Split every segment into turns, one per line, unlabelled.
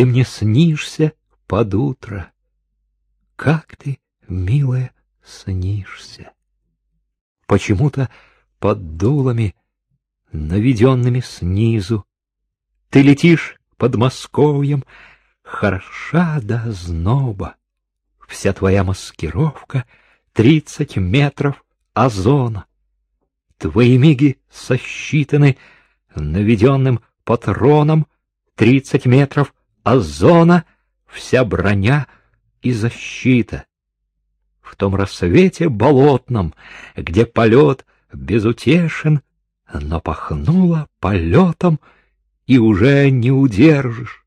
ты мне снишься под утро. Как ты, милая, снишься? Почему-то под дулами, наведенными снизу, Ты летишь под Московьем, хороша до зноба. Вся твоя маскировка — тридцать метров озона. Твои миги сосчитаны наведенным патроном, тридцать метров озона, вся броня и защита. В том рассвете болотном, где полет безутешен, но пахнуло полетом, и уже не удержишь.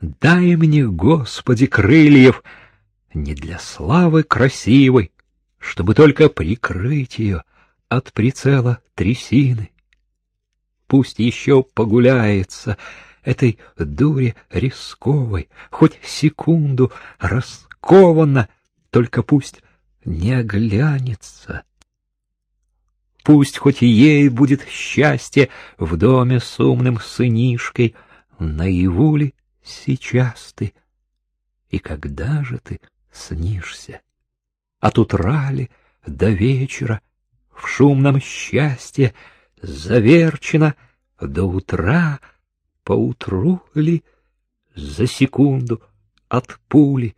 Дай мне, Господи, крыльев, не для славы красивой, чтобы только прикрыть ее от прицела трясины. Пусть еще погуляется этой дуре рисковой, хоть секунду раскованно, только пусть не оглянется. Пусть хоть ей будет счастье в доме с умным сынишкой, наяву ли сейчас ты? И когда же ты снишься? От утра ли до вечера в шумном счастье заверчено до утра, поутру ли за секунду от пули